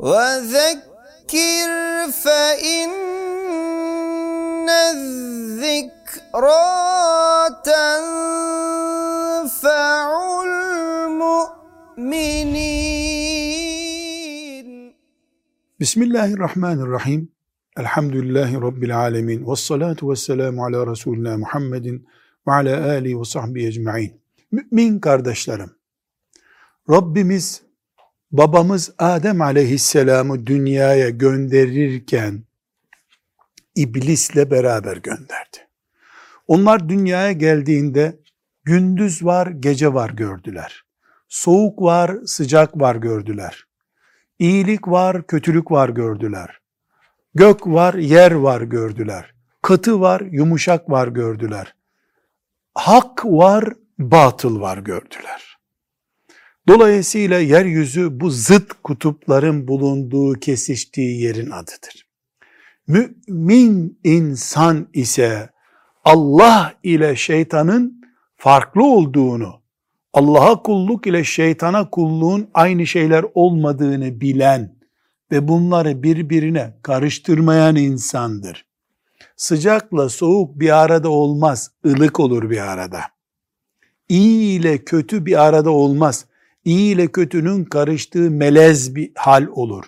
وذكر فإن الذكرى تنفع المؤمنين Bismillahirrahmanirrahim. Elhamdülillahi Rabbil alemin. Ve salatu ve selamu ala Resulina Muhammedin ve ala alihi ve sahbihi ecma'in. Mümin kardeşlerim, Rabbimiz babamız Adem aleyhisselamı dünyaya gönderirken iblisle beraber gönderdi. Onlar dünyaya geldiğinde gündüz var, gece var gördüler. Soğuk var, sıcak var gördüler. İyilik var, kötülük var gördüler. Gök var, yer var gördüler. Katı var, yumuşak var gördüler. Hak var, batıl var gördüler. Dolayısıyla yeryüzü bu zıt kutupların bulunduğu, kesiştiği yerin adıdır. Mümin insan ise Allah ile şeytanın farklı olduğunu, Allah'a kulluk ile şeytana kulluğun aynı şeyler olmadığını bilen ve bunları birbirine karıştırmayan insandır. Sıcakla soğuk bir arada olmaz, ılık olur bir arada. İyi ile kötü bir arada olmaz. İyi ile kötünün karıştığı melez bir hal olur.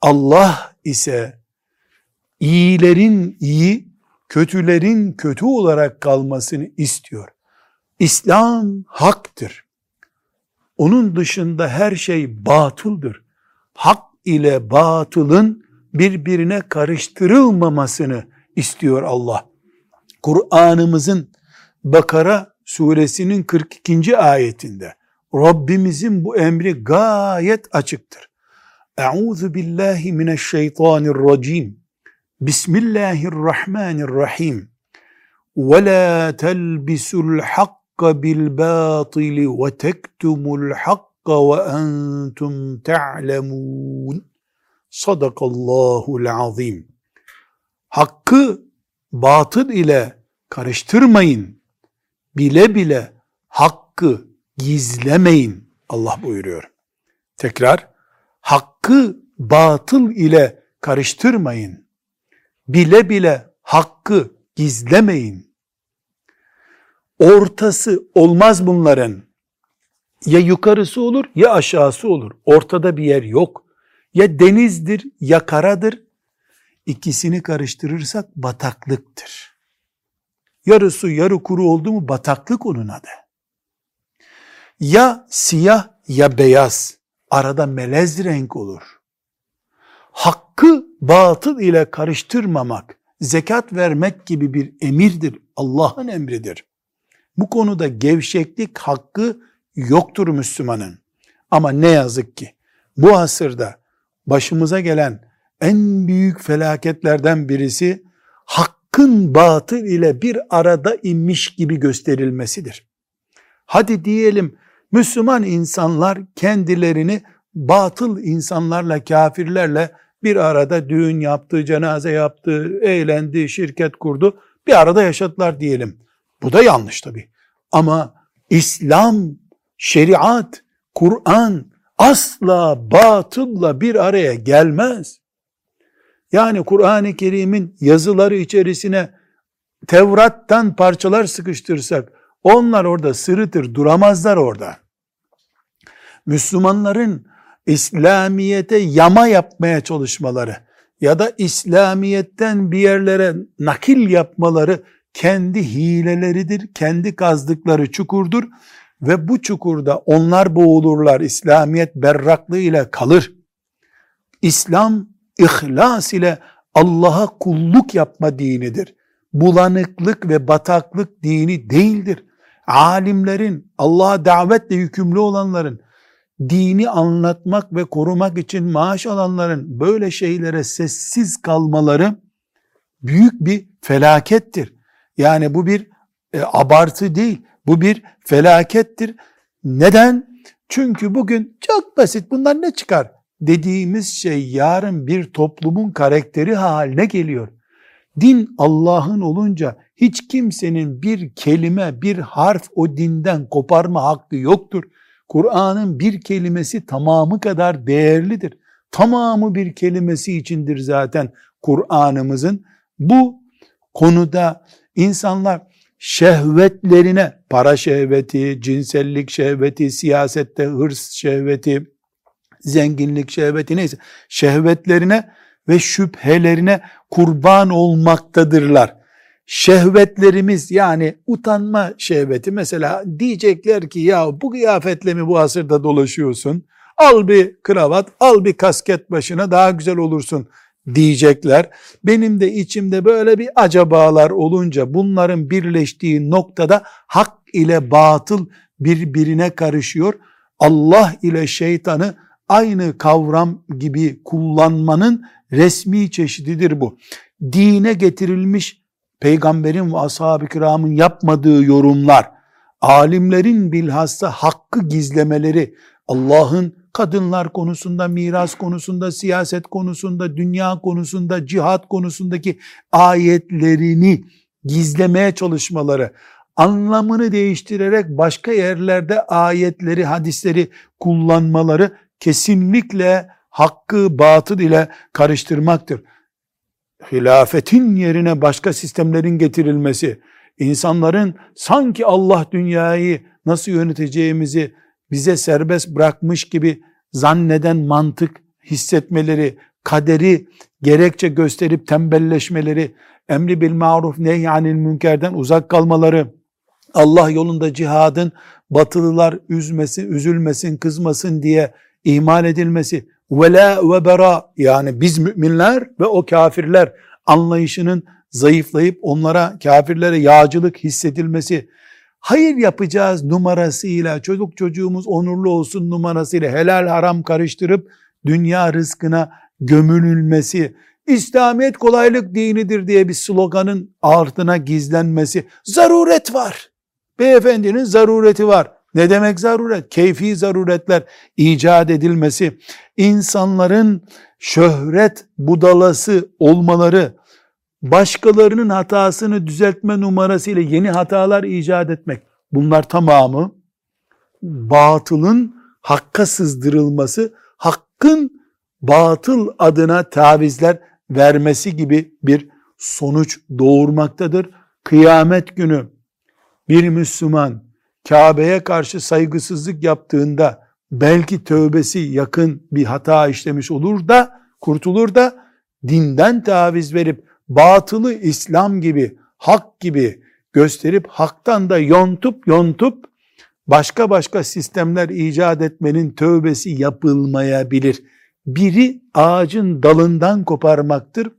Allah ise iyilerin iyi, kötülerin kötü olarak kalmasını istiyor. İslam haktır. Onun dışında her şey batıldır. Hak ile batılın birbirine karıştırılmamasını istiyor Allah. Kur'an'ımızın Bakara suresinin 42. ayetinde Rabbimizin bu emri gayet açıktır. Euzu billahi mineşşeytanirracim. Bismillahirrahmanirrahim. Ve la telbisul hakka bil batili ve tektumul hakka ve entum ta'lemun. Sadakallahul azim. Hakkı batıl ile karıştırmayın. Bile bile hakkı gizlemeyin. Allah buyuruyor. Tekrar hakkı batıl ile karıştırmayın. Bile bile hakkı gizlemeyin. Ortası olmaz bunların. Ya yukarısı olur ya aşağısı olur. Ortada bir yer yok. Ya denizdir ya karadır. İkisini karıştırırsak bataklıktır. Yarı su yarı kuru oldu mu bataklık onun adı. Ya siyah ya beyaz. Arada melez renk olur. Hakkı batıl ile karıştırmamak, zekat vermek gibi bir emirdir. Allah'ın emridir. Bu konuda gevşeklik hakkı yoktur Müslümanın. Ama ne yazık ki bu asırda başımıza gelen en büyük felaketlerden birisi hakkın batıl ile bir arada inmiş gibi gösterilmesidir. Hadi diyelim Müslüman insanlar kendilerini batıl insanlarla, kafirlerle bir arada düğün yaptı, cenaze yaptı, eğlendi, şirket kurdu. Bir arada yaşadılar diyelim. Bu da yanlış tabii. Ama İslam, şeriat, Kur'an asla batılla bir araya gelmez. Yani Kur'an-ı Kerim'in yazıları içerisine Tevrat'tan parçalar sıkıştırsak onlar orada sırıtır, duramazlar orada. Müslümanların İslamiyete yama yapmaya çalışmaları ya da İslamiyet'ten bir yerlere nakil yapmaları kendi hileleridir, kendi kazdıkları çukurdur ve bu çukurda onlar boğulurlar. İslamiyet berraklığı ile kalır. İslam ihlas ile Allah'a kulluk yapma dinidir. Bulanıklık ve bataklık dini değildir. Alimlerin, Allah'a davetle yükümlü olanların, dini anlatmak ve korumak için maaş alanların böyle şeylere sessiz kalmaları büyük bir felakettir. Yani bu bir e, abartı değil, bu bir felakettir. Neden? Çünkü bugün çok basit bunlar ne çıkar dediğimiz şey yarın bir toplumun karakteri haline geliyor. Din Allah'ın olunca hiç kimsenin bir kelime, bir harf o dinden koparma hakkı yoktur. Kur'an'ın bir kelimesi tamamı kadar değerlidir. tamamı bir kelimesi içindir zaten Kur'an'ımızın. Bu konuda insanlar şehvetlerine, para şehveti, cinsellik şehveti, siyasette hırs şehveti, zenginlik şehveti neyse, şehvetlerine ve şüphelerine kurban olmaktadırlar. Şehvetlerimiz yani utanma şehveti mesela diyecekler ki ya bu kıyafetle mi bu asırda dolaşıyorsun? Al bir kravat, al bir kasket başına daha güzel olursun diyecekler. Benim de içimde böyle bir acabalar olunca bunların birleştiği noktada hak ile batıl birbirine karışıyor. Allah ile şeytanı aynı kavram gibi kullanmanın resmi çeşididir bu. Dine getirilmiş peygamberin ve ashab-ı kiramın yapmadığı yorumlar, alimlerin bilhassa hakkı gizlemeleri, Allah'ın kadınlar konusunda, miras konusunda, siyaset konusunda, dünya konusunda, cihat konusundaki ayetlerini gizlemeye çalışmaları, anlamını değiştirerek başka yerlerde ayetleri, hadisleri kullanmaları kesinlikle hakkı batıl ile karıştırmaktır. Hilafetin yerine başka sistemlerin getirilmesi, insanların sanki Allah dünyayı nasıl yöneteceğimizi bize serbest bırakmış gibi zanneden mantık hissetmeleri, kaderi gerekçe gösterip tembelleşmeleri, emri bil maruf nehyanil münkerden uzak kalmaları, Allah yolunda cihadın batılılar üzmesin, üzülmesin, kızmasın diye ihmal edilmesi, vela ve bera yani biz müminler ve o kafirler anlayışının zayıflayıp onlara kafirlere yağcılık hissedilmesi, hayır yapacağız numarasıyla, çocuk çocuğumuz onurlu olsun numarasıyla helal haram karıştırıp dünya rızkına gömülülmesi, İslamiyet kolaylık dinidir diye bir sloganın altına gizlenmesi, zaruret var. Beyefendinin zarureti var. Ne demek zaruret? Keyfi zaruretler icat edilmesi, insanların şöhret budalası olmaları, başkalarının hatasını düzeltme numarasıyla yeni hatalar icat etmek. Bunlar tamamı batılın hakka sızdırılması, hakkın batıl adına tavizler vermesi gibi bir sonuç doğurmaktadır. Kıyamet günü bir Müslüman Kabe'ye karşı saygısızlık yaptığında belki tövbesi yakın bir hata işlemiş olur da kurtulur da dinden taviz verip batılı İslam gibi, hak gibi gösterip haktan da yontup yontup başka başka sistemler icat etmenin tövbesi yapılmayabilir. Biri ağacın dalından koparmaktır,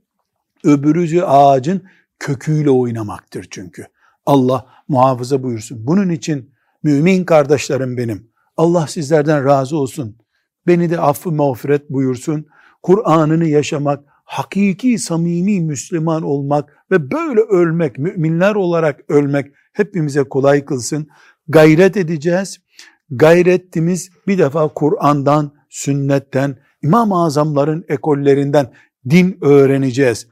öbürücü ağacın köküyle oynamaktır çünkü. Allah muhafaza buyursun. Bunun için mümin kardeşlerim benim, Allah sizlerden razı olsun. Beni de affı mağfiret buyursun. Kur'an'ını yaşamak, hakiki samimi Müslüman olmak ve böyle ölmek, müminler olarak ölmek hepimize kolay kılsın. Gayret edeceğiz. Gayretimiz bir defa Kur'an'dan, sünnetten, İmam-ı Azamların ekollerinden din öğreneceğiz.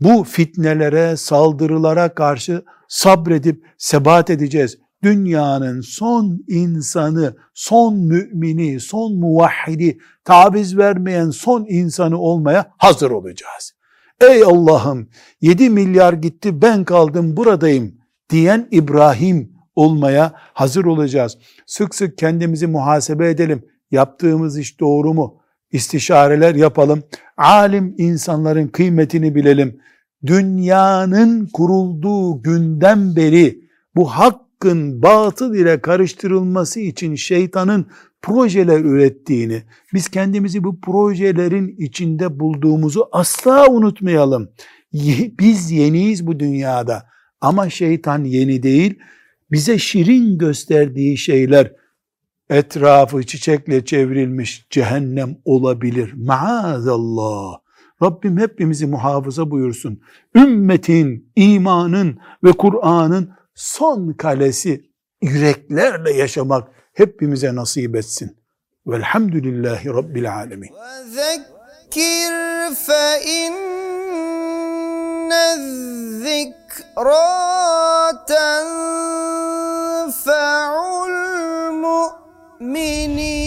Bu fitnelere, saldırılara karşı sabredip sebat edeceğiz. Dünyanın son insanı, son mümini, son muvahhidi, tabiz vermeyen son insanı olmaya hazır olacağız. Ey Allah'ım 7 milyar gitti ben kaldım buradayım diyen İbrahim olmaya hazır olacağız. Sık sık kendimizi muhasebe edelim. Yaptığımız iş doğru mu? İstişareler yapalım. Alim insanların kıymetini bilelim. Dünyanın kurulduğu günden beri bu hakkın batıl ile karıştırılması için şeytanın projeler ürettiğini, biz kendimizi bu projelerin içinde bulduğumuzu asla unutmayalım. Biz yeniyiz bu dünyada ama şeytan yeni değil. Bize şirin gösterdiği şeyler etrafı çiçekle çevrilmiş cehennem olabilir. Maazallah. Rabbim hepimizi muhafaza buyursun. Ümmetin, imanın ve Kur'an'ın son kalesi yüreklerle yaşamak hepimize nasip etsin. Velhamdülillahi Rabbil Alemin. Zekir fe inne zikrâ tenfe'u mini